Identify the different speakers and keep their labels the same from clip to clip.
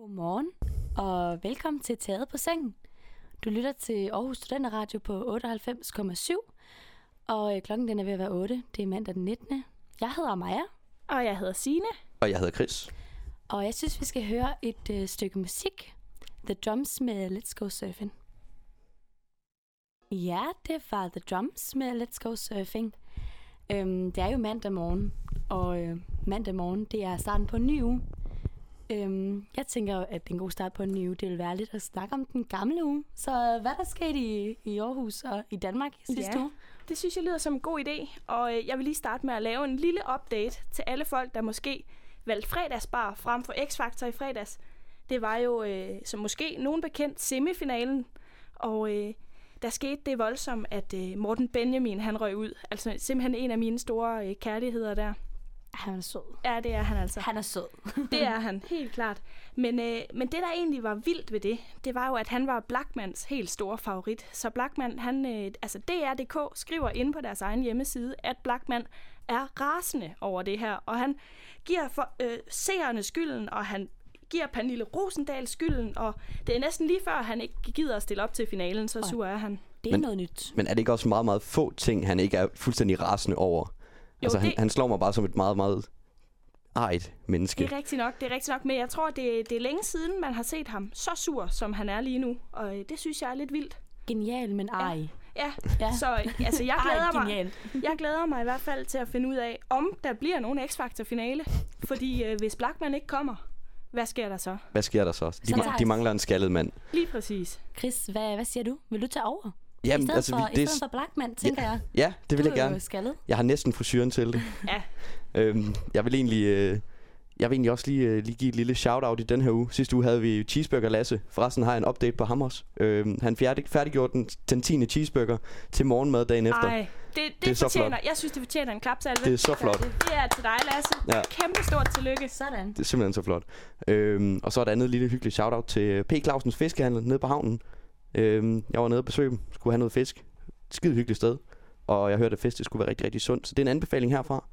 Speaker 1: Godmorgen og velkommen til Taget på Sengen. Du lytter til Aarhus Studenter på 98,7, og øh, klokken den er ved at være 8. Det er mandag den 19. Jeg hedder Maja,
Speaker 2: Og jeg hedder Sine.
Speaker 3: Og jeg hedder Chris.
Speaker 1: og jeg synes, vi skal høre et øh, stykke musik. The Drums med Let's Go Surfing. Ja, det var The Drums med Let's Go Surfing. Øhm, det er jo mandag morgen, og øh, mandag morgen, det er starten på en ny uge. Øhm, jeg tænker, at det er en god start på en ny uge. Det vil være lidt at snakke om den gamle uge. Så hvad der skete i, i Aarhus og i Danmark sidste
Speaker 2: Ja.
Speaker 1: uge?
Speaker 2: Det synes jeg lyder som en god idé, og øh, jeg vil lige starte med at lave en lille update til alle folk, der måske valgte fredagsbar frem for X-Factor i fredags. Det var jo, øh, som måske nogen bekendt, semifinalen, og øh, der skete det voldsomt, at øh, Morten Benjamin han røg ud. Altså simpelthen en af mine store øh, kærligheder der.
Speaker 1: Han er sød.
Speaker 2: Ja, det er han altså.
Speaker 1: Han er sød.
Speaker 2: Det er han, helt klart. Men, øh, men det, der egentlig var vildt ved det, det var jo, at han var Blackmans helt store favorit. Så Blackman, han, øh, altså DR.dk skriver inde på deres egen hjemmeside, at Blackman er rasende over det her, og han giver for, øh, seerne skylden, og han giver Pernille Rosendal skylden, og det er næsten lige før, han ikke gider at stille op til finalen, så sur er han.
Speaker 1: Det er
Speaker 3: Men-
Speaker 1: noget nyt.
Speaker 3: Men er det ikke også meget, meget få ting, han ikke er fuldstændig rasende over? Jo, altså, han,
Speaker 2: det-
Speaker 3: han slår mig bare som et meget, meget ejet menneske.
Speaker 2: Det er rigtigt nok, det er rigtigt nok, men jeg tror, det, det er længe siden, man har set ham så sur, som han er lige nu, og øh, det synes jeg er lidt vildt.
Speaker 1: Genial, men ej.
Speaker 2: Ja,
Speaker 1: Ja.
Speaker 2: Så altså, jeg
Speaker 1: Ej,
Speaker 2: glæder mig.
Speaker 1: genialt.
Speaker 2: Jeg glæder mig i hvert fald til at finde ud af, om der bliver nogen X-Factor finale. Fordi øh, hvis Blackman ikke kommer, hvad sker der så?
Speaker 3: Hvad sker der så? De,
Speaker 1: Så
Speaker 3: ma- de mangler en skaldet mand.
Speaker 2: Lige præcis.
Speaker 1: Chris, hvad, hvad siger du? Vil du tage over? I
Speaker 3: Jamen,
Speaker 1: stedet,
Speaker 3: altså,
Speaker 1: for,
Speaker 3: vi,
Speaker 1: i
Speaker 3: det,
Speaker 1: stedet for Blackman, tænker jeg.
Speaker 3: ja, det vil
Speaker 1: du
Speaker 3: jeg
Speaker 1: er jo
Speaker 3: gerne.
Speaker 1: skaldet.
Speaker 3: Jeg har næsten frisyren til det.
Speaker 2: Ja.
Speaker 3: Øhm, jeg vil egentlig... Øh, jeg vil egentlig også lige, øh, lige give et lille shout-out i den her uge. Sidste uge havde vi Cheeseburger Lasse. Forresten har jeg en update på ham også. Øhm, han færdig, færdiggjorde den, den 10. cheeseburger til morgenmad dagen efter.
Speaker 2: Ej, det, det,
Speaker 3: Det er så
Speaker 2: fortjener,
Speaker 3: flot.
Speaker 2: jeg synes, det fortjener en klapsalve.
Speaker 3: Det er så flot.
Speaker 2: Det, det er til dig, Lasse.
Speaker 3: Ja.
Speaker 2: Kæmpe stort tillykke.
Speaker 1: Sådan.
Speaker 3: Det er simpelthen så flot. Øhm, og så et andet lille hyggeligt shout-out til P. Clausens Fiskehandel nede på havnen. Øhm, jeg var nede og besøge dem, skulle have noget fisk. Skide hyggeligt sted. Og jeg hørte, at fisk det skulle være rigtig, rigtig sundt. Så det er en anbefaling herfra.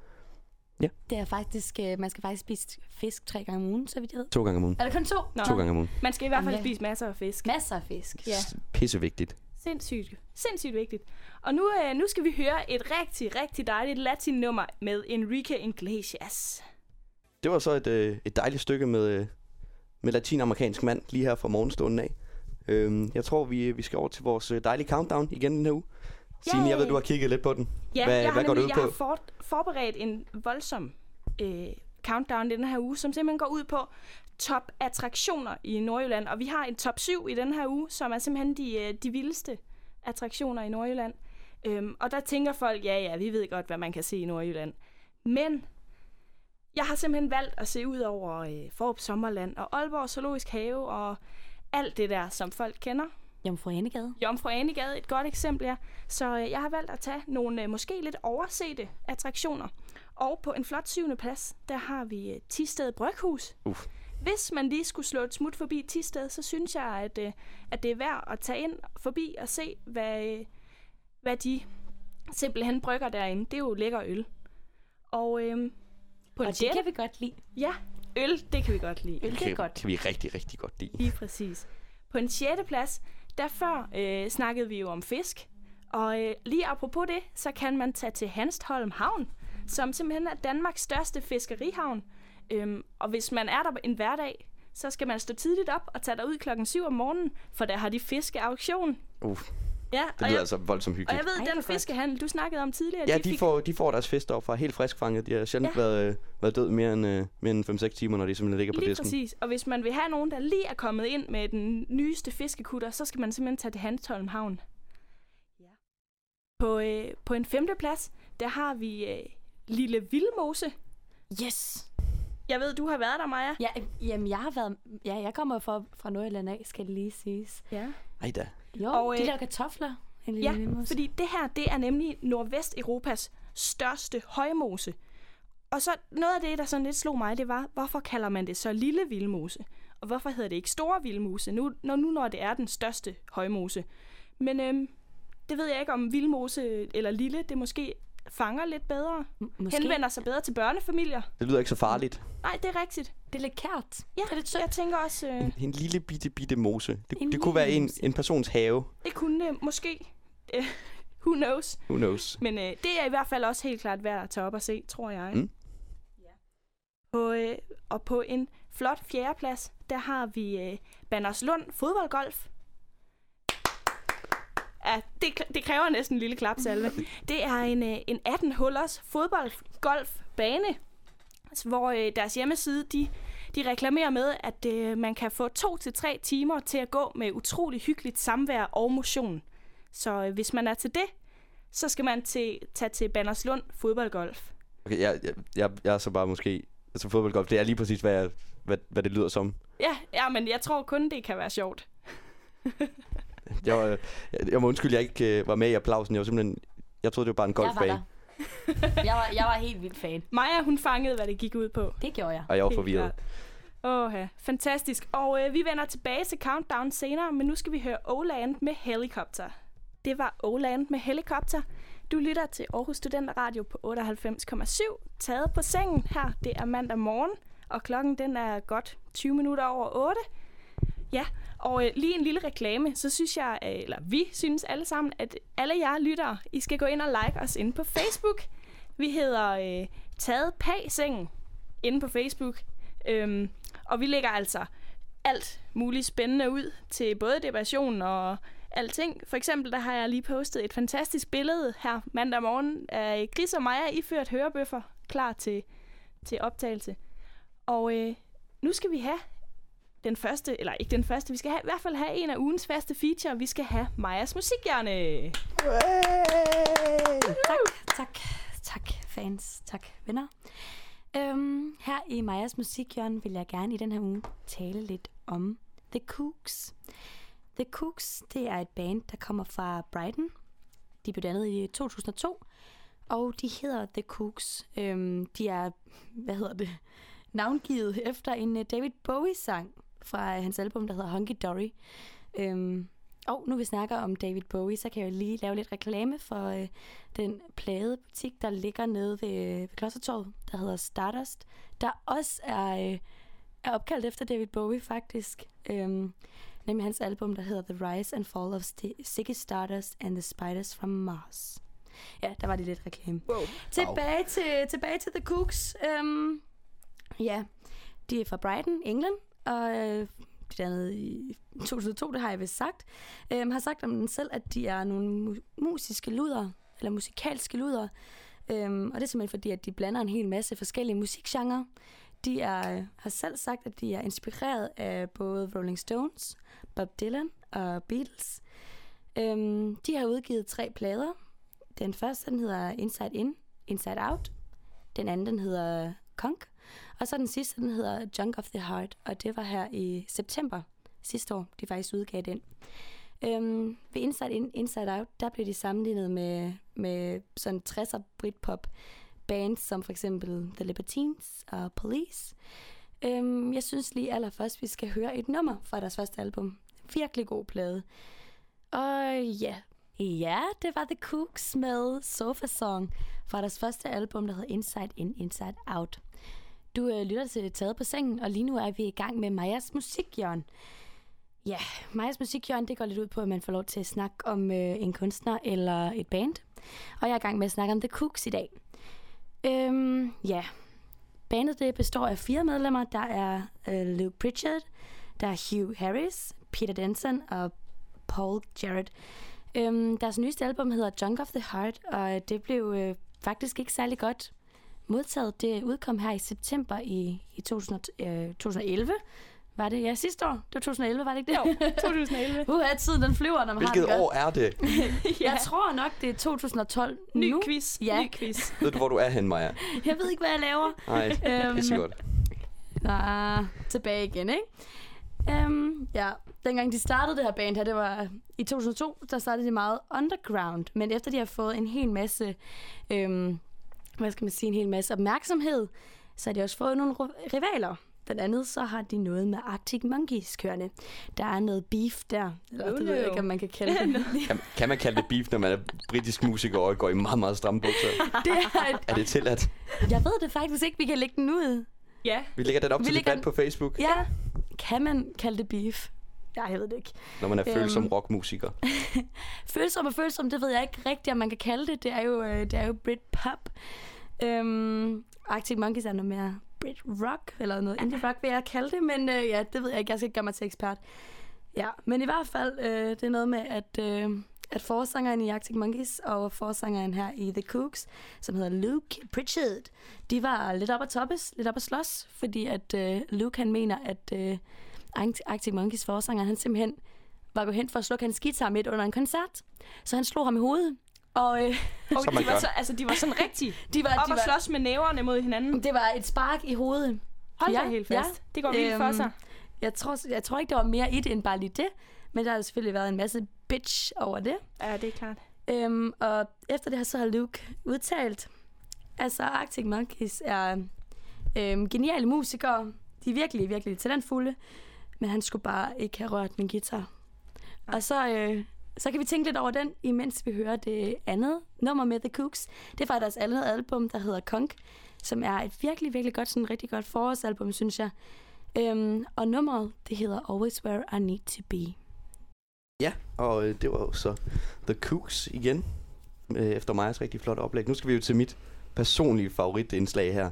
Speaker 1: Det er faktisk, øh, man skal faktisk spise fisk tre gange om ugen, så vidt jeg ved.
Speaker 3: To gange om ugen.
Speaker 1: Er det kun to?
Speaker 2: Nå.
Speaker 3: To gange om ugen.
Speaker 2: Man skal i hvert fald
Speaker 1: ja.
Speaker 2: spise masser af fisk.
Speaker 1: Masser af fisk.
Speaker 2: Ja.
Speaker 3: Pissevigtigt.
Speaker 2: Sindssygt. Sindssygt vigtigt. Og nu, øh, nu skal vi høre et rigtig, rigtig dejligt latin-nummer med Enrique Iglesias.
Speaker 3: Det var så et, øh, et dejligt stykke med, øh, med latinamerikansk mand lige her fra morgenstunden af. Øhm, jeg tror, vi, vi skal over til vores øh, dejlige countdown igen den her uge. Signe, jeg ved, du har kigget lidt på den.
Speaker 2: Ja,
Speaker 3: Hvad-
Speaker 2: jeg
Speaker 3: hvad
Speaker 2: har,
Speaker 3: går det ud
Speaker 2: jeg
Speaker 3: på?
Speaker 2: har for, forberedt en voldsom øh, countdown den her uge, som simpelthen går ud på top attraktioner i Nordjylland. Og vi har en top 7 i den her uge, som er simpelthen de, øh, de vildeste attraktioner i Nordjylland. Øhm, og der tænker folk, ja ja, vi ved godt, hvad man kan se i Nordjylland. Men jeg har simpelthen valgt at se ud over øh, Forop Sommerland og Aalborg Zoologisk Have og alt det der, som folk kender.
Speaker 1: Jomfru Anegade.
Speaker 2: Jomfru Anegade, et godt eksempel, ja. Så øh, jeg har valgt at tage nogle øh, måske lidt oversete attraktioner. Og på en flot syvende plads, der har vi øh, Tisted Bryghus.
Speaker 3: Uff.
Speaker 2: Hvis man lige skulle slå et smut forbi Tisted, så synes jeg, at, øh, at det er værd at tage ind forbi og se, hvad, øh, hvad de simpelthen brygger derinde. Det er jo lækker øl. Og øh, på en
Speaker 1: Og det
Speaker 2: sjette,
Speaker 1: kan vi godt lide.
Speaker 2: ja, øl, det kan vi godt lide.
Speaker 1: Øl, det er godt.
Speaker 3: kan vi rigtig, rigtig godt lide.
Speaker 2: Lige præcis. På en sjette plads, der før øh, snakkede vi jo om fisk. Og øh, lige apropos det, så kan man tage til Hanstholm Havn, som simpelthen er Danmarks største fiskerihavn. Øhm, og hvis man er der en hverdag, så skal man stå tidligt op og tage derud klokken 7 om morgenen, for der har de fiskeauktion.
Speaker 3: Uff,
Speaker 2: Ja,
Speaker 3: det
Speaker 2: og
Speaker 3: lyder
Speaker 2: jeg,
Speaker 3: altså voldsomt
Speaker 2: og
Speaker 3: hyggeligt.
Speaker 2: jeg ved,
Speaker 1: Ej,
Speaker 2: den fiskehandel, du snakkede om tidligere,
Speaker 3: Ja,
Speaker 2: de
Speaker 3: de
Speaker 2: fik,
Speaker 3: får, de får deres fisk fra helt friskfanget. De har sjældent
Speaker 2: Ja.
Speaker 3: været, øh, været død mere end, øh, mere end 5-6 timer, når de simpelthen ligger på
Speaker 2: Lige
Speaker 3: disken.
Speaker 2: præcis. Og hvis man vil have nogen, der lige er kommet ind med den nyeste fiskekutter, så skal man simpelthen tage til Hanstholm Havn. Ja. På, øh, på en femte plads, der har vi øh, Lille Vildmose.
Speaker 1: Yes!
Speaker 2: Jeg ved, du har været der, Maja.
Speaker 1: Ja, jamen, jeg har været... Ja, jeg kommer fra, fra Nordjylland af, skal det lige siges.
Speaker 2: Ja.
Speaker 3: Ej da.
Speaker 1: Jo,
Speaker 2: Og,
Speaker 1: og, de
Speaker 2: øh,
Speaker 1: laver kartofler.
Speaker 2: Ja,
Speaker 1: vildmose.
Speaker 2: fordi det her, det er nemlig Nordvesteuropas største højmose. Og så noget af det, der sådan lidt slog mig, det var, hvorfor kalder man det så lille vildmose? Og hvorfor hedder det ikke store vildmose, nu, når, nu når det er den største højmose? Men øhm, det ved jeg ikke om vildmose eller lille, det måske fanger lidt bedre.
Speaker 1: M- måske.
Speaker 2: Henvender sig bedre til børnefamilier.
Speaker 3: Det lyder ikke så farligt.
Speaker 2: Nej, det er rigtigt.
Speaker 1: Det er lidt kært.
Speaker 2: Ja,
Speaker 1: det er lidt sødt.
Speaker 2: jeg tænker også, øh,
Speaker 3: En, en lille bitte, bitte mose. Det,
Speaker 1: En
Speaker 3: det kunne være en, en persons have.
Speaker 2: det kunne det måske. Øh, who knows?
Speaker 3: Who knows?
Speaker 2: Men øh, det er i hvert fald også helt klart værd at tage op og se, tror jeg.
Speaker 3: Mm.
Speaker 2: Ja. På, øh, og på en flot fjerdeplads, der har vi øh, Banderslund fodboldgolf. Ja, det, det kræver næsten en lille klapsalve. Det er en, øh, en 18-hullers fodboldgolfbane, hvor øh, deres hjemmeside, de, de reklamerer med, at øh, man kan få to til tre timer til at gå med utrolig hyggeligt samvær og motion. Så øh, hvis man er til det, så skal man til, tage til Banderslund fodboldgolf.
Speaker 3: Okay, jeg, jeg, jeg, jeg er så bare måske... Altså fodboldgolf, det er lige præcis, hvad, jeg, hvad, hvad det lyder som.
Speaker 2: Ja, ja, men jeg tror kun, det kan være sjovt.
Speaker 3: Jeg, var, jeg, jeg må undskylde, jeg ikke øh, var med i applausen. Jeg var simpelthen... Jeg troede, det var bare en
Speaker 1: Jeg var
Speaker 3: golfbane.
Speaker 1: jeg, var, jeg var helt vildt fan.
Speaker 2: Maja, hun fangede, hvad det gik ud på.
Speaker 1: Det gjorde jeg.
Speaker 3: Og jeg var
Speaker 2: Helt
Speaker 3: forvirret.
Speaker 2: Åh, ja. fantastisk. Og øh, vi vender tilbage til Countdown senere, men nu skal vi høre Oland med Helikopter. Det var Oland med Helikopter. Du lytter til Aarhus Studenter Radio på 98,7. Taget på sengen her, det er mandag morgen, og klokken den er godt 20 minutter over 8. Ja, og øh, lige en lille reklame, så synes jeg, øh, eller vi synes alle sammen, at alle jer lyttere, I skal gå ind og like os inde på Facebook. Vi hedder øh, Taget Pag Sengen inde på Facebook. Øhm, og vi lægger altså alt muligt spændende ud til både depression og alting. For eksempel, der har jeg lige postet et fantastisk billede her mandag morgen af Chris og Maja iført hørebøffer, klar til, til optagelse. Og øh, nu skal vi have den første, eller ikke den første, vi skal have, i hvert fald have en af ugens faste feature. Vi skal have Majas musikhjørne.
Speaker 1: Tak, tak, tak fans, tak venner. Øhm, her i Majas musikhjørne vil jeg gerne i den her uge tale lidt om The Cooks. The Cooks, det er et band, der kommer fra Brighton. De blev dannet i 2002, og de hedder The Cooks. Øhm, de er, hvad hedder det, navngivet efter en øh, David Bowie-sang fra hans album, der hedder Hunky Dory. Øhm, og nu vi snakker om David Bowie, så kan jeg jo lige lave lidt reklame for øh, den pladebutik, der ligger nede ved, ved Klostertorvet, der hedder Stardust, der også er, øh, er opkaldt efter David Bowie faktisk. Øhm, nemlig hans album, der hedder The Rise and Fall of Ziggy Stardust and the Spiders from Mars. Ja, der var det lidt reklame.
Speaker 2: Wow.
Speaker 1: Tilbage til, tilbage til The Cooks. Øhm, ja, de er fra Brighton, England, og øh, de er dernede i 2002, det har jeg vist sagt. øh, har sagt om den selv, at de er nogle mu- musiske luder, eller musikalske luder. Øhm, og det er simpelthen fordi, at de blander en hel masse forskellige musikgenrer. De er, øh, har selv sagt, at de er inspireret af både Rolling Stones, Bob Dylan og Beatles. Øhm, de har udgivet tre plader. Den første den hedder Inside In, Inside Out. Den anden den hedder Conk. Og så den sidste den hedder Junk of the Heart. Og det var her i september sidste år, de faktisk udgav den. Øhm, ved Inside In, Inside Out, der blev de sammenlignet med, med sådan 60'er Britpop bands, som for eksempel The Libertines og Police. Øhm, jeg synes lige allerførst, vi skal høre et nummer fra deres første album. Virkelig god plade. Og ja, ja, det var The Cooks med Sofa Song fra deres første album, der hedder Inside In, Inside Out. Du øh, lytter til Taget på sengen, og lige nu er vi i gang med Majas musikhjørn. Ja, Majas musikhjørn, det går lidt ud på, at man får lov til at snakke om øh, en kunstner eller et band. Og jeg er i gang med at snakke om The Cooks i dag. Øhm, ja, bandet det består af fire medlemmer. Der er øh, Luke Pritchard, der er Hugh Harris, Peter Denson og Paul Jarrett. Øhm, deres nyeste album hedder Junk of the Heart, og det blev øh, faktisk ikke særlig godt modtaget. Det udkom her i september i, i 2000, øh, 2011. Var det? Ja, sidste år. Det var 2011, var det ikke det?
Speaker 2: Jo, 2011.
Speaker 1: Uha, tiden den flyver, når man har
Speaker 3: Hvilket
Speaker 1: det godt.
Speaker 3: år er det?
Speaker 1: Jeg tror nok, det er 2012
Speaker 2: Ny
Speaker 1: nu.
Speaker 2: quiz.
Speaker 1: Ja.
Speaker 2: Ny quiz.
Speaker 3: Ved du, hvor du er hen, Maja?
Speaker 1: Jeg ved ikke, hvad jeg laver.
Speaker 3: Nej, det er så
Speaker 1: Øhm,
Speaker 3: godt.
Speaker 1: Ah, tilbage igen, ikke? Um, ja, dengang de startede det her band her, det var i 2002, der startede de meget underground. Men efter de har fået en hel masse, øhm, hvad skal man sige, en hel masse opmærksomhed, så har de også fået nogle rivaler. blandt andet så har de noget med Arctic Monkeys kørende. Der er noget beef der. Eller, det ved jeg ikke, om man kan kalde det.
Speaker 3: Kan, kan man kalde det beef, når man er britisk musiker og går i meget, meget stramme bukser?
Speaker 1: det er, et,
Speaker 3: Er det tilladt?
Speaker 1: jeg ved det faktisk ikke, vi kan lægge den ud.
Speaker 2: Ja,
Speaker 3: Vi lægger den op
Speaker 1: Vi
Speaker 3: til
Speaker 1: lægger
Speaker 3: debat
Speaker 1: den-
Speaker 3: på Facebook,
Speaker 1: Ja, kan man kalde det beef? Ja, jeg ved det ikke.
Speaker 3: når man er følsom
Speaker 1: Øhm.
Speaker 3: rockmusiker.
Speaker 1: Følsom og følsom, det ved jeg ikke rigtigt, om man kan kalde det. Det er jo, øh, det er jo Britpop. Øhm, Arctic Monkeys er noget mere Brit rock, eller noget indie rock, vil jeg kalde det. Men øh, ja, det ved jeg ikke. Jeg skal ikke gøre mig til ekspert. Ja, men i hvert fald, øh, det er noget med, at, øh, at forsangeren i Arctic Monkeys og forsangeren her i The Cooks, som hedder Luke Pritchard, de var lidt op at toppes, lidt op at slås, fordi at øh, Luke han mener, at øh, Arctic Monkeys forsanger, han simpelthen var gået hen for at slukke hans guitar midt under en koncert. Så han slog ham i hovedet. Og øh,
Speaker 2: og de var, så, altså, de var sådan rigtig
Speaker 1: de var,
Speaker 2: op
Speaker 1: de
Speaker 2: og
Speaker 1: var,
Speaker 2: slås med næverne mod hinanden.
Speaker 1: det var et spark i hovedet.
Speaker 2: Hold
Speaker 1: Ja,
Speaker 2: helt
Speaker 1: ja.
Speaker 2: fast. Det går vildt for
Speaker 1: Øhm,
Speaker 2: sig.
Speaker 1: Jeg tror, jeg tror ikke, der var mere i det end bare lige det. Men der har selvfølgelig været en masse bitch over det.
Speaker 2: Ja, det er klart.
Speaker 1: Øhm, og efter det her, så har Luke udtalt, altså Arctic Monkeys er øhm, geniale musikere. De er virkelig, virkelig talentfulde. Men han skulle bare ikke have rørt min guitar. Og så, øh, så kan vi tænke lidt over den, imens vi hører det andet nummer med The Cooks. Det er fra deres andet album, der hedder Konk, som er et virkelig, virkelig godt, sådan rigtig godt forårsalbum, synes jeg. Øhm, og nummeret, det hedder Always Where I Need To Be.
Speaker 3: Ja, og øh, det var jo så The Cooks igen, øh, efter Majas rigtig flot oplæg. Nu skal vi jo til mit personlige favoritindslag her,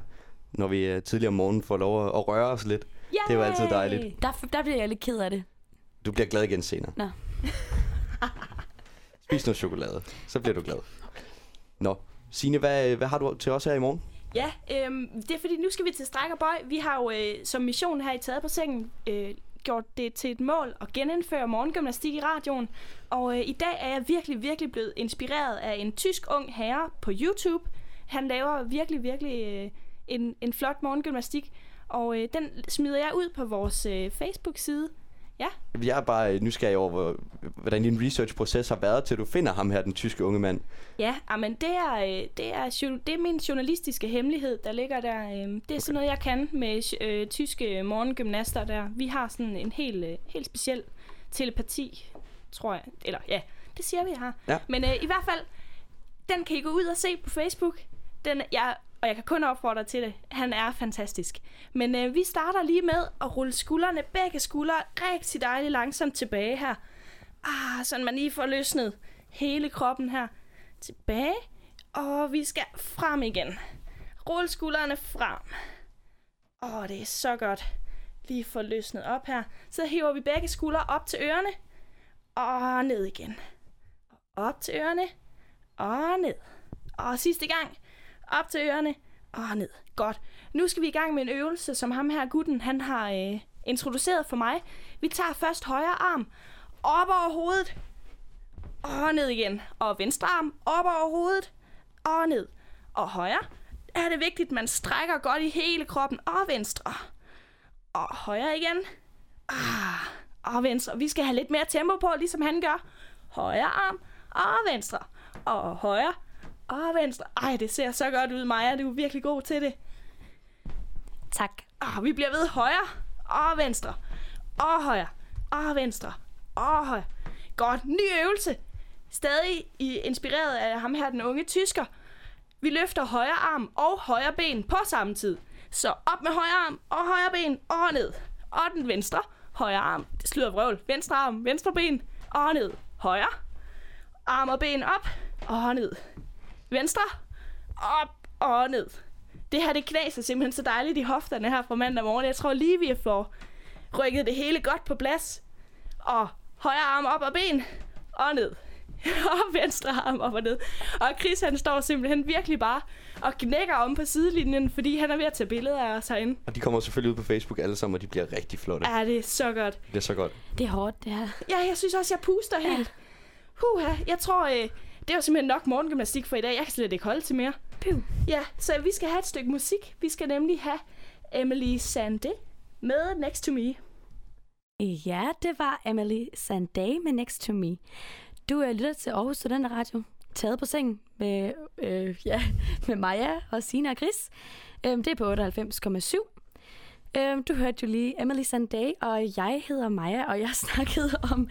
Speaker 3: når vi øh, tidligere om morgenen får lov at, at røre os lidt. Det er jo altid dejligt.
Speaker 1: Der, der bliver jeg lidt ked af det.
Speaker 3: Du bliver glad igen senere.
Speaker 1: Nå.
Speaker 3: Spis noget chokolade, så bliver du glad. Nå, Signe, hvad, hvad har du til os her i morgen?
Speaker 2: Ja, øhm, det er fordi, nu skal vi til stræk og bøj. Vi har jo øh, som mission her i Taget på Sengen øh, gjort det til et mål at genindføre morgengymnastik i radioen. Og øh, i dag er jeg virkelig, virkelig blevet inspireret af en tysk ung herre på YouTube. Han laver virkelig, virkelig øh, en, en flot morgengymnastik. Og øh, den smider jeg ud på vores øh, Facebook-side.
Speaker 3: Jeg er bare øh, nysgerrig over, hvor, hvordan din research-proces har været, til du finder ham her, den tyske unge mand.
Speaker 2: Ja, men det er, øh, det, er, det er min journalistiske hemmelighed, der ligger der. øh, Det er sådan noget, jeg kan med øh, tyske morgengymnaster der. Vi har sådan en helt, øh, helt speciel telepati, tror jeg. Eller ja, det siger vi, jeg har.
Speaker 3: Ja.
Speaker 2: Men øh, i hvert fald, den kan I gå ud og se på Facebook. Den, jeg, og jeg kan kun opfordre til det. Han er fantastisk. Men øh, vi starter lige med at rulle skuldrene, begge skuldre, rigtig dejligt langsomt tilbage her. Ah, sådan man lige får løsnet hele kroppen her. Tilbage. Og vi skal frem igen. Rul skuldrene frem. Åh, det er så godt. Lige få løsnet op her. Så hiver vi begge skuldre op til ørerne. Og ned igen. Op til ørerne. Og ned. Og sidste gang. Op til ørerne. Og ned. Godt. Nu skal vi i gang med en øvelse, som ham her gutten, han har øh, introduceret for mig. Vi tager først højre arm op over hovedet. Og ned igen. Og venstre arm op over hovedet. Og ned. Og højre. Der er det vigtigt, at man strækker godt i hele kroppen. Og venstre. Og højre igen. Ah, og venstre. Vi skal have lidt mere tempo på, ligesom han gør. Højre arm og venstre. Og højre og venstre. Ej, det ser så godt ud, Maja. Du er virkelig god til det.
Speaker 1: Tak.
Speaker 2: Ah, vi bliver ved højre og venstre. Og højre og venstre. Og højre. Godt. Ny øvelse. Stadig i, inspireret af ham her, den unge tysker. Vi løfter højre arm og højre ben på samme tid. Så op med højre arm og højre ben og ned. Og den venstre. Højre arm. Det slutter vrøvl. Venstre arm, venstre ben og ned. Højre. Arm og ben op og ned. Venstre. Op og ned. Det her, det knaser simpelthen så dejligt i hofterne her fra mandag morgen. Jeg tror lige, vi får rykket det hele godt på plads. Og højre arm op og ben og ned. Og venstre arm op og ned. Og Chris, han står simpelthen virkelig bare og knækker om på sidelinjen, fordi han er ved at tage billeder af os herinde.
Speaker 3: Og de kommer selvfølgelig ud på Facebook alle sammen, og de bliver rigtig flotte.
Speaker 2: Ja, det er så godt.
Speaker 3: Det bliver så godt.
Speaker 1: Det er hårdt, det her.
Speaker 2: Ja, jeg synes også, jeg puster helt. Huha, jeg tror, øh, det var simpelthen nok morgengymnastik for i dag. Jeg kan slet ikke holde til mere.
Speaker 1: Piv.
Speaker 2: Ja, så vi skal have et stykke musik. Vi skal nemlig have Emily Sande med Next to Me.
Speaker 1: Ja, det var Emily Sandé med Next to Me. Du er lytter til Aarhus Studenter Radio, taget på sengen med, øh, ja, med Maja og Sina og Chris. Øhm, det er på 98,7. Øhm, du hørte jo lige Emily Sandé, og jeg hedder Maja, og jeg snakkede om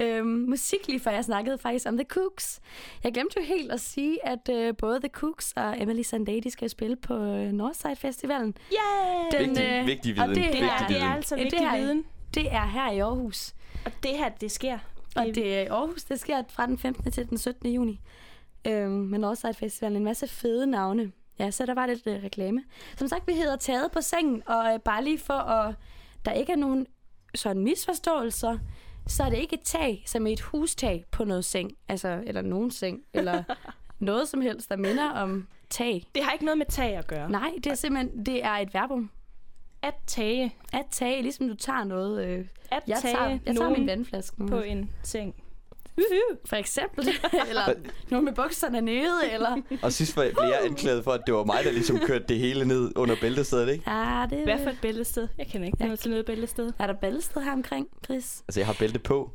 Speaker 1: øhm, musik lige før jeg snakkede faktisk om The Cooks. Jeg glemte jo helt at sige, at øh, både The Cooks og Emily Sandé, de skal spille på øh, Northside Festivalen.
Speaker 2: Yeah!
Speaker 1: Den,
Speaker 3: Vigtig,
Speaker 1: øh,
Speaker 3: vigtig
Speaker 1: og
Speaker 3: viden.
Speaker 1: det er-
Speaker 2: Det
Speaker 3: vigtig
Speaker 2: er, det er
Speaker 3: viden.
Speaker 2: altså
Speaker 1: Ja, det
Speaker 2: vigtig
Speaker 1: er-
Speaker 2: viden.
Speaker 1: Det er her i Aarhus.
Speaker 2: Og det her, det sker.
Speaker 1: Og det er i Aarhus, det sker fra den 15. til den 17. juni. Øhm, men Northside Festivalen, en masse fede navne. Ja, så der var lidt øh, reklame. Som sagt, vi hedder Taget på sengen, og øh, bare lige for at der ikke er nogen sådan misforståelser, så er det ikke et tag, som er et hustag på noget seng, altså, eller nogen seng, eller noget som helst, der minder om tag.
Speaker 2: Det har ikke noget med tag at gøre.
Speaker 1: Nej, det er simpelthen, det er et verbum.
Speaker 2: At tage.
Speaker 1: At tage, ligesom du tager noget. Øh,
Speaker 2: At
Speaker 1: jeg,
Speaker 2: tage
Speaker 1: tager, jeg tager min vandflaske nu.
Speaker 2: på en seng.
Speaker 1: For eksempel. eller nogen med bukserne nede, eller...
Speaker 3: Og sidst var- blev jeg anklaget for, at det var mig, der ligesom kørte det hele ned under bæltestedet, ikke?
Speaker 1: Ja, det
Speaker 2: Hvad for et bæltested? Jeg kender ikke noget til noget bæltested.
Speaker 1: Er der bæltested her omkring, Chris?
Speaker 3: Altså, jeg har bælte på.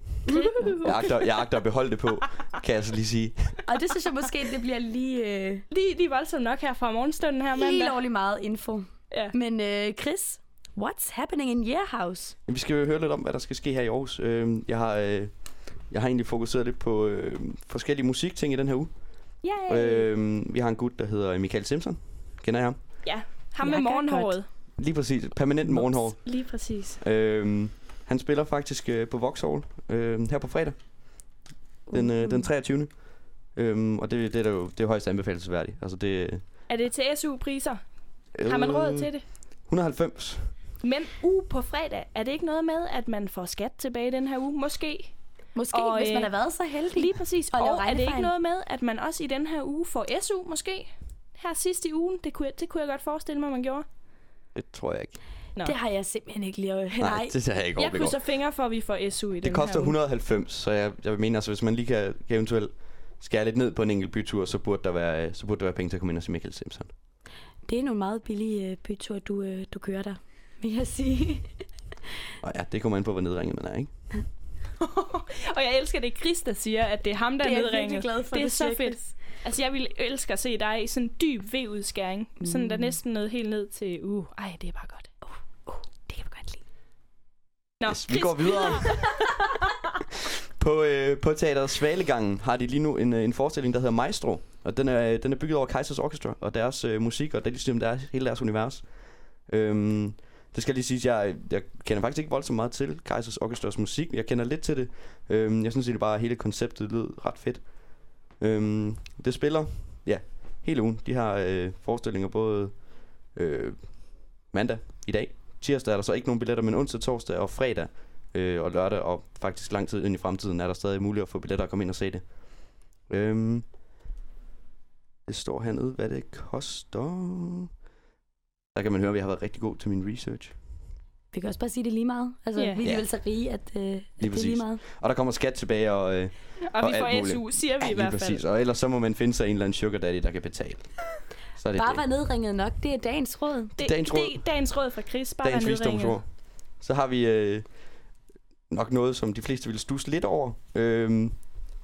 Speaker 3: Jeg agter, jeg agter at beholde det på, kan jeg så lige sige.
Speaker 1: Og det synes jeg måske, det bliver lige, øh,
Speaker 2: Lige, lige voldsomt nok her fra morgenstunden her mandag.
Speaker 1: lovlig meget info.
Speaker 2: Ja.
Speaker 1: Men øh, Chris, what's happening in your house?
Speaker 3: Vi skal jo høre lidt om, hvad der skal ske her i Aarhus. Øhm, Jeg har, øh, jeg har egentlig fokuseret lidt på øh, forskellige musikting i den her uge.
Speaker 2: Yay.
Speaker 3: Øhm, Vi har en gut, der hedder Michael Simpson. Kender jeg ham?
Speaker 2: Ja, ham
Speaker 1: Jeg
Speaker 2: med morgenhåret.
Speaker 3: Lige præcis. Permanent morgenhår.
Speaker 2: Lige præcis.
Speaker 3: Øhm, han spiller faktisk øh, på Vauxhall øh, her på fredag. Den, øh, den 23. Øhm, og det, det er da jo det er højst anbefalesværdigt. Altså det,
Speaker 2: Er det til SU-priser? Har man råd til det?
Speaker 3: 190.
Speaker 2: Men uge på fredag, er det ikke noget med, at man får skat tilbage den her uge? Måske.
Speaker 1: Måske,
Speaker 2: Og,
Speaker 1: hvis
Speaker 2: øh,
Speaker 1: man har været så heldig.
Speaker 2: Lige præcis.
Speaker 1: Og
Speaker 2: Og, er det ikke noget med, at man også i den her uge får SU måske? Her sidst i ugen, det kunne, jeg, det kunne jeg godt forestille mig, man gjorde.
Speaker 3: Det tror jeg ikke.
Speaker 2: Nå.
Speaker 1: Det har jeg simpelthen ikke lige... Nej,
Speaker 3: Nej, det har jeg ikke
Speaker 2: Jeg krydser fingre for, at vi får SU i den
Speaker 3: Det koster
Speaker 2: her uge.
Speaker 3: 190, så jeg, jeg mener, altså, hvis man lige kan, kan eventuelt skære lidt ned på en enkelt bytur, så burde der være, øh, så burde der være penge til at komme ind og se Michael Simpson.
Speaker 1: det er nogle meget billige øh, byture, du, øh, du kører der, vil jeg sige.
Speaker 3: Og ja, det kommer an på, hvor nedringet man er, ikke?
Speaker 2: Og jeg elsker det, Chris, der siger, at det er ham, der
Speaker 1: det
Speaker 2: er
Speaker 1: er
Speaker 2: nedringet.
Speaker 1: glad for,
Speaker 2: Det er så fedt.
Speaker 1: Chris.
Speaker 2: Altså, jeg ville elske at se dig i sådan en dyb V-udskæring. Mm. Sådan der næsten noget helt ned til, uh, ej, det er bare godt.
Speaker 1: Uh, det kan vi godt lide.
Speaker 2: Nå,
Speaker 3: Yes, vi går videre. på, øh, på teateret Svalegangen har de lige nu en, øh, en forestilling, der hedder Maestro. Og den er, den er bygget over Kaisers Orchestra og deres øh, musik, og det er ligesom deres, hele deres univers. Øhm, det skal lige sige, jeg, jeg kender faktisk ikke voldsomt meget til Kaisers Orchestras musik. Jeg kender lidt til det. Øhm, jeg synes egentlig bare, at hele konceptet lød ret fedt. Øhm, det spiller, ja, hele ugen. De har øh, forestillinger både øh, mandag i dag. Tirsdag er der så ikke nogen billetter, men onsdag, torsdag og fredag øh, og lørdag, og faktisk lang tid ind i fremtiden, er der stadig muligt at få billetter og komme ind og se det. Øhm, det står hernede, hvad det koster. Der kan man høre, at jeg har været rigtig god til min research.
Speaker 1: Vi kan også bare sige det lige meget. Altså, yeah. vi er vel så rige, at, øh, at det er lige
Speaker 3: præcis.
Speaker 1: meget.
Speaker 3: Og der kommer skat tilbage, og, øh,
Speaker 2: Og,
Speaker 3: Og
Speaker 2: vi får. SU, siger vi
Speaker 3: ja,
Speaker 2: i
Speaker 3: lige
Speaker 2: hvert fald.
Speaker 3: præcis. Og ellers så må man finde sig en eller anden sugar daddy, der kan betale. Så er det
Speaker 1: Bare
Speaker 3: det.
Speaker 1: var nedringet nok. Det er dagens råd.
Speaker 2: Det,
Speaker 3: Dagens råd.
Speaker 2: Det, dagens råd fra Chris. Bare
Speaker 3: Dagens visdomsord. Så har vi øh, nok noget, som de fleste vil stusse lidt over. Øh,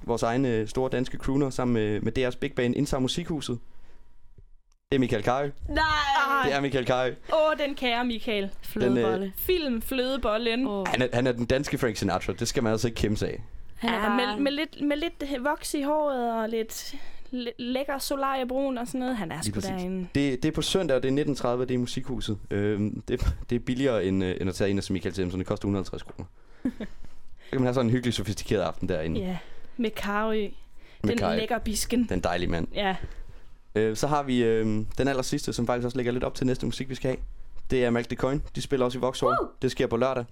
Speaker 3: vores egne øh, store danske crooner sammen med, med deres big band Indtager Musikhuset. Det er Michael Kaj.
Speaker 2: Nej!
Speaker 3: Det er Michael Kaj.
Speaker 2: Åh, oh, den kære Michael.
Speaker 1: Flødebolle.
Speaker 2: Film Flødebollen.
Speaker 1: Oh,
Speaker 3: Han er, han er den danske Frank Sinatra. Det skal man altså ikke kæmpe sig af.
Speaker 1: han er
Speaker 2: Ja, med, med, lidt, med lidt voks i håret og lidt læ- lækker solariebrun og sådan noget. Han er sgu en...
Speaker 3: Det, det er på søndag, og det er 19.30, det er i Musikhuset. Øh, det, det er billigere end, øh, end at tage ind se Michael Simpson. Det koster 150 kroner. Så kan man have sådan en hyggelig, sofistikeret aften derinde.
Speaker 2: Ja, med Karø. Den lækker bisken.
Speaker 3: den dejlige mand.
Speaker 2: Ja.
Speaker 3: Øh, så har vi øh, den aller sidste, som faktisk også lægger lidt op til næste musik, vi skal have. Det er Malk Coin. De spiller også i Vauxhall.
Speaker 1: Woo!
Speaker 3: Det sker på lørdag.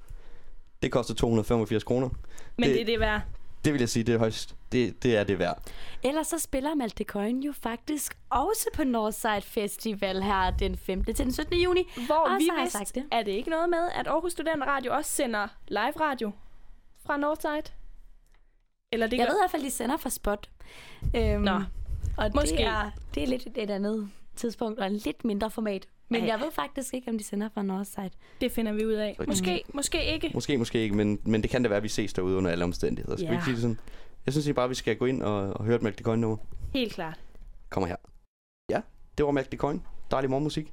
Speaker 3: Det koster 285 kroner.
Speaker 2: Men
Speaker 3: Det-
Speaker 2: det, er det værd.
Speaker 3: Det vil jeg sige, det er højst. Det, det er det værd.
Speaker 1: Ellers så spiller Malte Coyne jo faktisk også på Northside Festival her den 5. til den 17. juni.
Speaker 2: Hvor
Speaker 1: Og
Speaker 2: vi
Speaker 1: så har jeg
Speaker 2: vidste,
Speaker 1: sagt det.
Speaker 2: er det ikke noget med, at Aarhus Student Radio også sender live radio fra Northside? Eller det
Speaker 1: Jeg
Speaker 2: gør...
Speaker 1: ved i hvert fald, de sender fra Spot. Øhm,
Speaker 2: Nå,
Speaker 1: og
Speaker 2: måske.
Speaker 1: Det er, det er lidt et andet tidspunkt og en lidt mindre format. Men
Speaker 2: Ej.
Speaker 1: jeg ved faktisk ikke, om de sender fra Northside.
Speaker 2: Det finder vi ud af. Måske, måske ikke.
Speaker 3: Måske, måske ikke, men, men det kan da være, at vi ses derude under alle omstændigheder. Skal
Speaker 2: Ja.
Speaker 3: vi ikke sige det sådan? Jeg synes egentlig bare, at vi skal gå ind og, og høre et Malk Coin nummer.
Speaker 2: Helt klart.
Speaker 3: Kommer her. Ja, det var Malk Coin. Dejlig morgenmusik.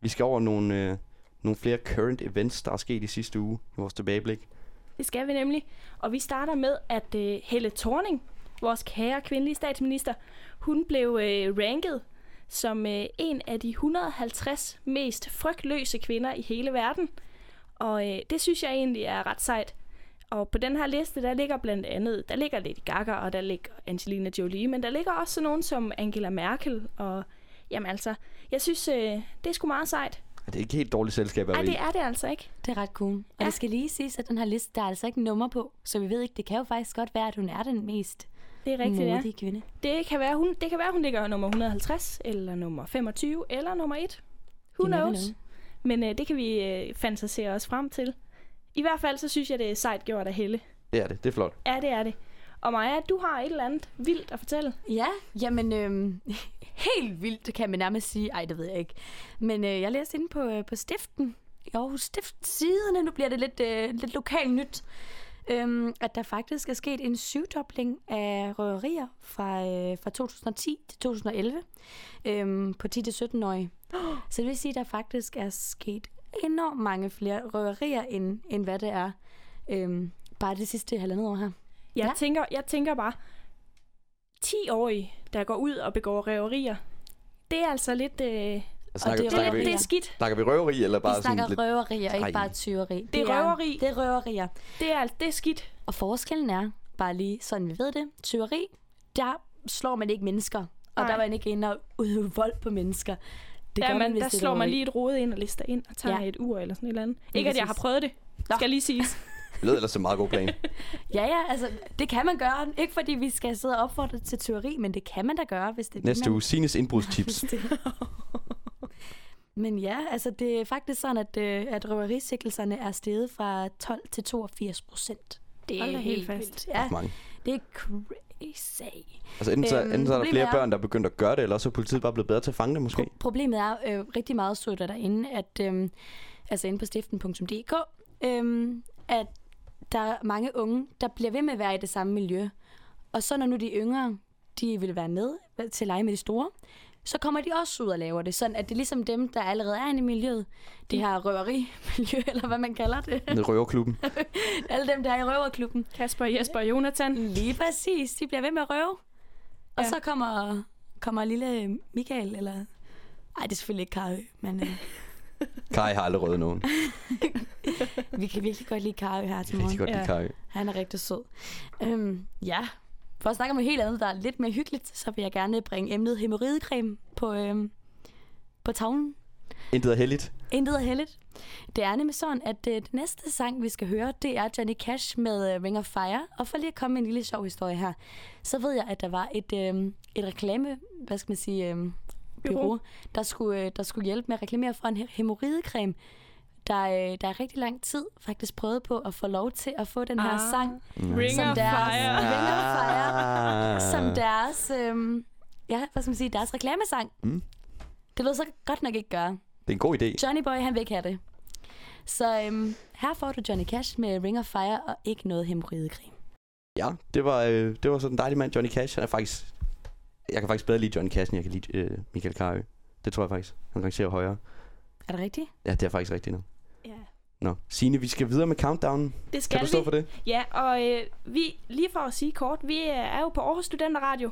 Speaker 3: Vi skal over nogle, øh, nogle flere current events, der er sket i sidste uge i vores tilbageblik.
Speaker 2: Det skal vi nemlig. Og vi starter med, at øh, Helle Thorning, vores kære kvindelige statsminister, hun blev øh, ranket som øh, en af de 150 mest frygtløse kvinder i hele verden. Og øh, det synes jeg egentlig er ret sejt. Og på den her liste, der ligger blandt andet, der ligger Lady Gaga, og der ligger Angelina Jolie, men der ligger også sådan nogen som Angela Merkel, og jamen altså, jeg synes, øh, det er sgu meget sejt.
Speaker 3: Det er ikke helt dårligt selskab at
Speaker 2: Nej, det er det altså ikke.
Speaker 1: Det er ret cool. Og
Speaker 2: Ja.
Speaker 1: det skal lige siges, at den her liste, der er altså ikke nummer på, så vi ved ikke, det kan jo faktisk godt være, at hun er den mest
Speaker 2: Det er rigtigt, ja.
Speaker 1: modige kvinde.
Speaker 2: Det kan, være, hun, det kan være, hun ligger nummer 150, eller nummer 25, eller nummer 1. Who knows?
Speaker 1: know.
Speaker 2: Men øh, det kan vi øh, fantasere os frem til. I hvert fald, så synes jeg, det er sejt gjort af Helle.
Speaker 3: Det er det. Det er flot.
Speaker 2: Ja, det er det. Og Maja, du har et eller andet vildt at fortælle.
Speaker 1: Ja, jamen øhm, helt vildt, kan man nærmest sige. Ej, det ved jeg ikke. Men øh, jeg læste inde på, øh, på stiften, i Aarhus Stiftsiderne, nu bliver det lidt, øh, lidt lokalt nyt, øhm, at der faktisk er sket en syvdobling af røverier fra, øh, fra 2010 til 2011 øhm, på 10-17-årige. Så det vil sige, at der faktisk er sket enormt mange flere røverier, end, end hvad det er øhm, bare det sidste halvandet år her.
Speaker 2: Jeg,
Speaker 1: Ja.
Speaker 2: tænker, jeg tænker bare, 10-årige, der går ud og begår røverier, det er altså lidt... Øh,
Speaker 3: Snakker,
Speaker 1: det er
Speaker 3: snakker,
Speaker 2: det,
Speaker 3: vi,
Speaker 2: det er skidt.
Speaker 3: snakker vi røveri, eller bare
Speaker 1: Vi snakker
Speaker 3: sådan lidt...
Speaker 1: røverier, ikke bare tyveri.
Speaker 2: Det er røveri.
Speaker 1: Det er røverier.
Speaker 2: Det er, det er skidt.
Speaker 1: Og forskellen er, bare lige sådan vi ved det, tyveri, der slår man ikke mennesker. Og
Speaker 2: Nej.
Speaker 1: der er man ikke inde og udøve vold på mennesker. Det
Speaker 2: Der,
Speaker 1: gør
Speaker 2: man,
Speaker 1: hvis
Speaker 2: der
Speaker 1: det er
Speaker 2: slår man lige et rode ind og lister ind og tager
Speaker 1: Ja.
Speaker 2: et ur eller sådan et eller andet. Ikke, at jeg har prøvet det,
Speaker 1: Nå.
Speaker 2: skal lige siges.
Speaker 3: Det lyder ellers en meget god plan.
Speaker 1: Ja, ja, altså, det kan man gøre. Ikke fordi vi skal sidde og opfordre til tyveri, men det kan man da gøre, hvis det er
Speaker 3: Næste
Speaker 1: man...
Speaker 3: uge, Sines indbrudstips.
Speaker 1: Men ja, altså det er faktisk sådan, at, øh, at røverisikkelserne er steget fra 12 til 82 procent. Det er helt
Speaker 2: helt fast.
Speaker 1: vildt. Ja,
Speaker 3: Mange.
Speaker 1: det er crazy.
Speaker 3: Altså enten så,
Speaker 1: Øhm,
Speaker 3: enten så er der flere
Speaker 1: er-
Speaker 3: børn, der er begyndt at gøre det, eller så er politiet bare blevet bedre til at fange det måske.
Speaker 1: Pro- problemet er øh, rigtig meget der derinde, at øh, altså inde på stiften.dk, øh, at der er mange unge, der bliver ved med at være i det samme miljø. Og så når nu de yngre, de vil være med til at lege med de store, så kommer de også ud og laver det. Sådan at det er ligesom dem, der allerede er inde i miljøet. Det her røverimiljø, eller hvad man kalder det.
Speaker 3: Røverklubben.
Speaker 1: Alle dem, der er i røverklubben.
Speaker 2: Kasper, Jesper og Jonathan.
Speaker 1: Lige præcis. De bliver ved med at røve. Og
Speaker 2: Ja.
Speaker 1: så kommer, kommer lille Michael, eller... Ej, det er selvfølgelig ikke Karø, men øh,
Speaker 3: Kai har aldrig røvet nogen.
Speaker 1: vi kan virkelig godt lide Karø her til
Speaker 3: Rigtig
Speaker 1: morgen.
Speaker 3: godt lide
Speaker 2: Ja.
Speaker 3: Kai.
Speaker 1: Han er rigtig sød. Øhm, ja, for at snakke om noget helt andet, der er lidt mere hyggeligt, så vil jeg gerne bringe emnet hemorridecreme på, øhm, på tavlen.
Speaker 3: Intet er heldigt.
Speaker 1: Intet er heldigt. Det er nemlig sådan, at øh, det næste sang, vi skal høre, det er Johnny Cash med øh, Ring of Fire. Og for lige at komme med en lille sjov historie her, så ved jeg, at der var et, øh, et reklame, hvad skal man sige, øh, bureau, der skulle, øh, der skulle hjælpe med at reklamere for en he- hemorridecreme, der, øh, der i rigtig lang tid faktisk prøvede på at få lov til at få den her
Speaker 2: Ah.
Speaker 1: sang,
Speaker 2: Ring
Speaker 1: Som
Speaker 2: of
Speaker 1: deres-
Speaker 2: Fire.
Speaker 1: Ring of Fire,
Speaker 3: Ah.
Speaker 1: som deres, øh, ja, hvad skal man sige, deres reklamesang.
Speaker 3: Mm.
Speaker 1: Det lød så godt nok ikke gøre.
Speaker 3: Det er en god idé.
Speaker 1: Johnny Boy, han vil ikke have det. Så øhm, her får du Johnny Cash med Ring of Fire og ikke noget hemorridecreme.
Speaker 3: Ja, det var, øh, det var sådan en dejlig mand, Johnny Cash. Han er faktisk... Jeg kan faktisk bedre lide Johnny Cash, end jeg kan lide øh, Michael Carøe. Det tror jeg faktisk. Han rangerer højere.
Speaker 1: Er det rigtigt?
Speaker 3: Ja, det er faktisk rigtigt nu.
Speaker 2: Ja.
Speaker 3: Nå, Signe, vi skal videre med countdown.
Speaker 2: Det skal
Speaker 3: Kan du stå
Speaker 2: vi.
Speaker 3: for det?
Speaker 2: Ja, og øh, vi, lige for at sige kort, vi øh, er jo på Aarhus Studenter Radio.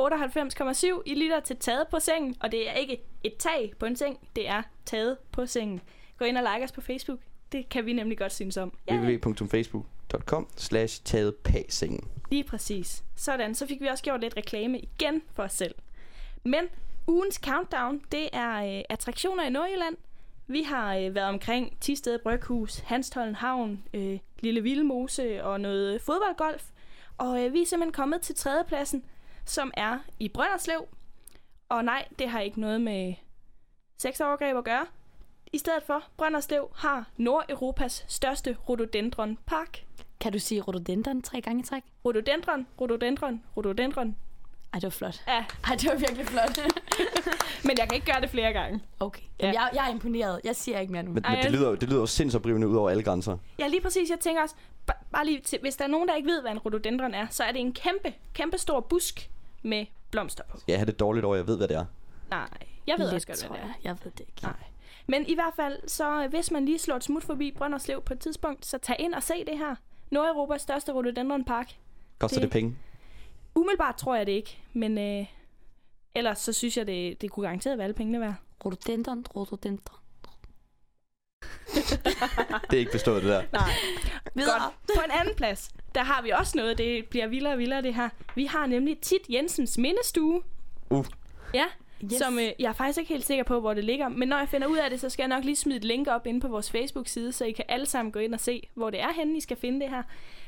Speaker 2: 98,7. I lytter til Taget på sengen, og det er ikke et tag på en seng, det er Taget på sengen. Gå ind og like os på Facebook. Det kan vi nemlig godt synes om. Ja,
Speaker 3: www.facebook.com slash taget pasengen.
Speaker 2: lige præcis. Sådan, så fik vi også gjort lidt reklame igen for os selv. Men ugens countdown, det er øh, attraktioner i Nordjylland. Vi har øh, været omkring Tisted Bryghus, Hanstholm Havn, øh, Lille Vildmose og noget fodboldgolf. Og øh, vi er simpelthen kommet til tredjepladsen, som er i Brønderslev. Og nej, det har ikke noget med sexovergreb at gøre. I stedet for, Brønderslev har Nordeuropas største rhododendronpark.
Speaker 1: Kan du sige rhododendron tre gange i træk?
Speaker 2: Rhododendron, rhododendron, rhododendron.
Speaker 1: Ej, det var flot.
Speaker 2: Ja,
Speaker 1: Ej, det var virkelig flot.
Speaker 2: men jeg kan ikke gøre det flere gange.
Speaker 1: okay.
Speaker 2: Ja.
Speaker 1: Jeg, jeg er imponeret. Jeg siger ikke mere nu.
Speaker 3: Men,
Speaker 2: Ej,
Speaker 3: men det, lyder, det lyder jo sindsoprivende ud over alle grænser.
Speaker 2: Ja, lige præcis. Jeg tænker også, ba- bare lige til, hvis der er nogen, der ikke ved, hvad en rhododendron er, så er det en kæmpe, kæmpe stor busk med blomster på.
Speaker 3: Skal jeg have det dårligt over, jeg ved, hvad det er?
Speaker 2: Nej, jeg ved
Speaker 1: Lidt,
Speaker 2: også godt, hvad det er.
Speaker 1: jeg. Jeg ved det ikke.
Speaker 2: Nej. Men i hvert fald, så øh, hvis man lige slår et smut forbi Brønderslev på et tidspunkt, så tag ind og se det her. Nordeuropas største rhododendronpark.
Speaker 3: Koster
Speaker 2: Det-
Speaker 3: det, penge?
Speaker 2: Umiddelbart tror jeg det ikke, men øh, ellers så synes jeg, det, det kunne garanteret være alle pengene værd.
Speaker 1: Rhododendron, rhododendron.
Speaker 3: Det er ikke forstået, det der.
Speaker 2: Nej.
Speaker 1: Videre.
Speaker 2: Godt. På en anden plads, der har vi også noget, det bliver vildere og vildere det her. Vi har nemlig Tit Jensens mindestue.
Speaker 3: Uh.
Speaker 2: Ja,
Speaker 1: Yes.
Speaker 2: som øh, jeg er faktisk ikke helt sikker på, hvor det ligger. Men når jeg finder ud af det, så skal jeg nok lige smide et link op inde på vores Facebook-side, så I kan alle sammen gå ind og se, hvor det er henne, I skal finde det her.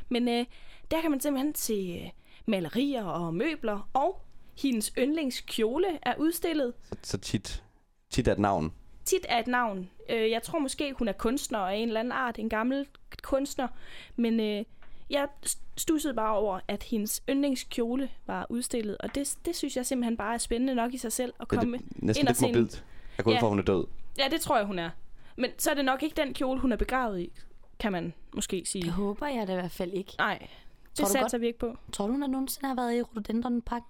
Speaker 2: Men øh, der kan man simpelthen se øh, malerier og møbler, og hendes yndlingskjole er udstillet.
Speaker 3: Så, så tit, tit er et navn.
Speaker 2: Tit er et navn. Øh, jeg tror måske, hun er kunstner af en eller anden art, en gammel kunstner. Men øh, jeg stussede bare over, at hendes yndlingskjole var udstillet, og det, det synes jeg simpelthen bare er spændende nok i sig selv at komme
Speaker 3: det, næsten
Speaker 2: ind og se en-
Speaker 3: mobilt. Jeg går ud
Speaker 2: Ja.
Speaker 3: fra, at hun er død.
Speaker 2: Ja, det tror jeg, hun er. Men så er det nok ikke den kjole, hun er begravet i, kan man måske sige.
Speaker 1: Det håber jeg da i hvert fald ikke.
Speaker 2: Nej,
Speaker 1: Tror
Speaker 2: det
Speaker 1: du
Speaker 2: satser vi ikke på.
Speaker 1: Tror du, hun har nogensinde har været i Rhododendron Park?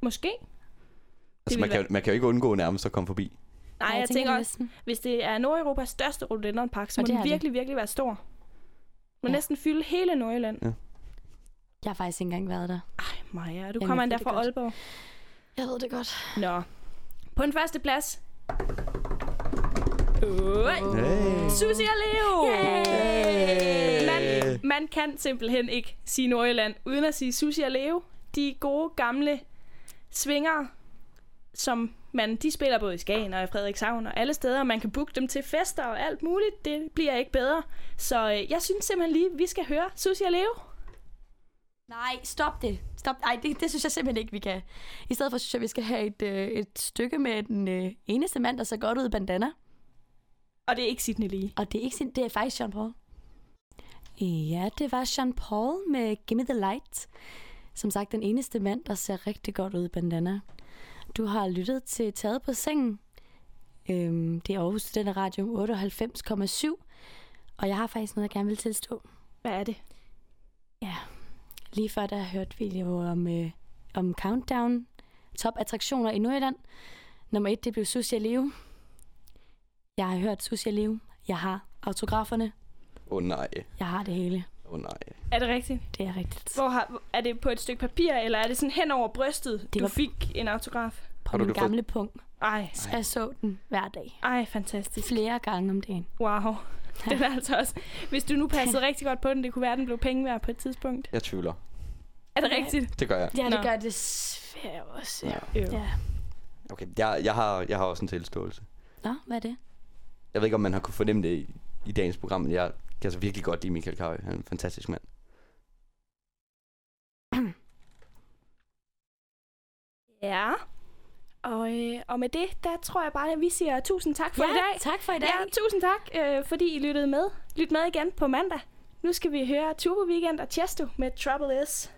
Speaker 2: Måske.
Speaker 3: Altså, man, kan, jo- man kan jo ikke undgå nærmest at komme forbi.
Speaker 2: Nej, jeg, jeg tænker
Speaker 1: det
Speaker 2: også,
Speaker 1: næsten.
Speaker 2: hvis det er Nordeuropas største rhododendronpark, så
Speaker 1: Og
Speaker 2: må
Speaker 1: det
Speaker 2: den
Speaker 1: er det.
Speaker 2: virkelig, virkelig være stor. Må
Speaker 1: Ja.
Speaker 2: næsten fylde hele Nordjylland.
Speaker 3: Ja.
Speaker 1: Jeg har faktisk ikke engang været der.
Speaker 2: Ej, Maja, du
Speaker 1: Jamen,
Speaker 2: kommer endda fra
Speaker 1: godt.
Speaker 2: Aalborg.
Speaker 1: Jeg ved det godt.
Speaker 2: Nå. På en første plads. Øh,
Speaker 3: Hey.
Speaker 2: Susie og Leo!
Speaker 3: Hey.
Speaker 2: Man, man kan simpelthen ikke sige Nordjylland uden at sige Susie og Leo. De gode gamle svinger, som man, de spiller både i Skagen og i Frederikshavn og alle steder. Man kan booke dem til fester og alt muligt. Det bliver ikke bedre. Så øh, jeg synes simpelthen lige, vi skal høre Susie og Leo.
Speaker 1: Nej, stop det. Stop. Nej, det, det synes jeg simpelthen ikke, vi kan. I stedet for synes jeg, vi skal have et, øh, et stykke med den øh, eneste mand, der ser godt ud i bandana.
Speaker 2: Og det er ikke Sidney Lee.
Speaker 1: Og det er ikke det er faktisk Jean Paul. Ja, det var Jean Paul med Gimme the Light. Som sagt, den eneste mand, der ser rigtig godt ud i bandana. Du har lyttet til Taget på sengen. Øhm, det er Aarhus Studenter Radio 98,7. Og jeg har faktisk noget, jeg gerne vil tilstå.
Speaker 2: Hvad er det?
Speaker 1: Lige før der hørte vi jo om, øh, om Countdown. Top attraktioner i Nordjylland. Nummer et, det blev Sushi og Leo. Jeg har hørt Sushi og Leo. Jeg har autograferne.
Speaker 3: Åh oh, nej.
Speaker 1: Jeg har det hele.
Speaker 3: Åh oh, nej.
Speaker 2: Er det rigtigt?
Speaker 1: Det er rigtigt.
Speaker 2: Hvor har, er det på et stykke papir, eller er det sådan hen over brystet,
Speaker 1: Det
Speaker 2: du
Speaker 1: var-
Speaker 2: fik en autograf?
Speaker 1: På
Speaker 3: Har du
Speaker 1: min
Speaker 3: det
Speaker 1: gamle punkt.
Speaker 2: Ej,
Speaker 1: Så jeg så den hver dag.
Speaker 2: ej, fantastisk.
Speaker 1: Flere gange om dagen.
Speaker 2: Wow. Den er altså også... Hvis du nu passede rigtig godt på den, det kunne være, at den blev penge værd på et tidspunkt.
Speaker 3: Jeg tvivler.
Speaker 2: Er det
Speaker 1: Ja.
Speaker 2: rigtigt?
Speaker 3: Det gør jeg.
Speaker 1: Ja, det
Speaker 2: Nå.
Speaker 1: gør det svært også. Ja.
Speaker 2: Ja.
Speaker 1: ja.
Speaker 3: Okay, jeg, jeg, har, jeg har også en tilståelse.
Speaker 1: Nå, hvad er det?
Speaker 3: Jeg ved ikke, om man har kunne fornemme det i, i dagens program, men jeg kan altså virkelig godt lide Michael Carøe. Han er en fantastisk mand.
Speaker 2: Ja. Og, øh, og med det, der tror jeg bare, at vi siger tusind tak for
Speaker 1: ja,
Speaker 2: i dag.
Speaker 1: tak for i dag.
Speaker 2: Ja, tusind tak, øh, fordi I lyttede med. Lyt med igen på mandag. Nu skal vi høre Turbo Weekend og Chesto med Trouble Is.